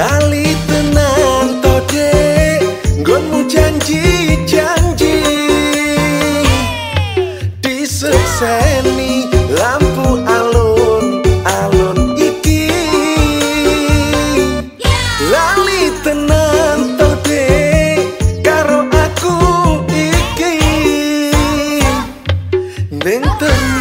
lali tenang tode gonmu janji janji. Di seseni lampu alun alun iki. Lali tenang tode karo aku iki. Nenteng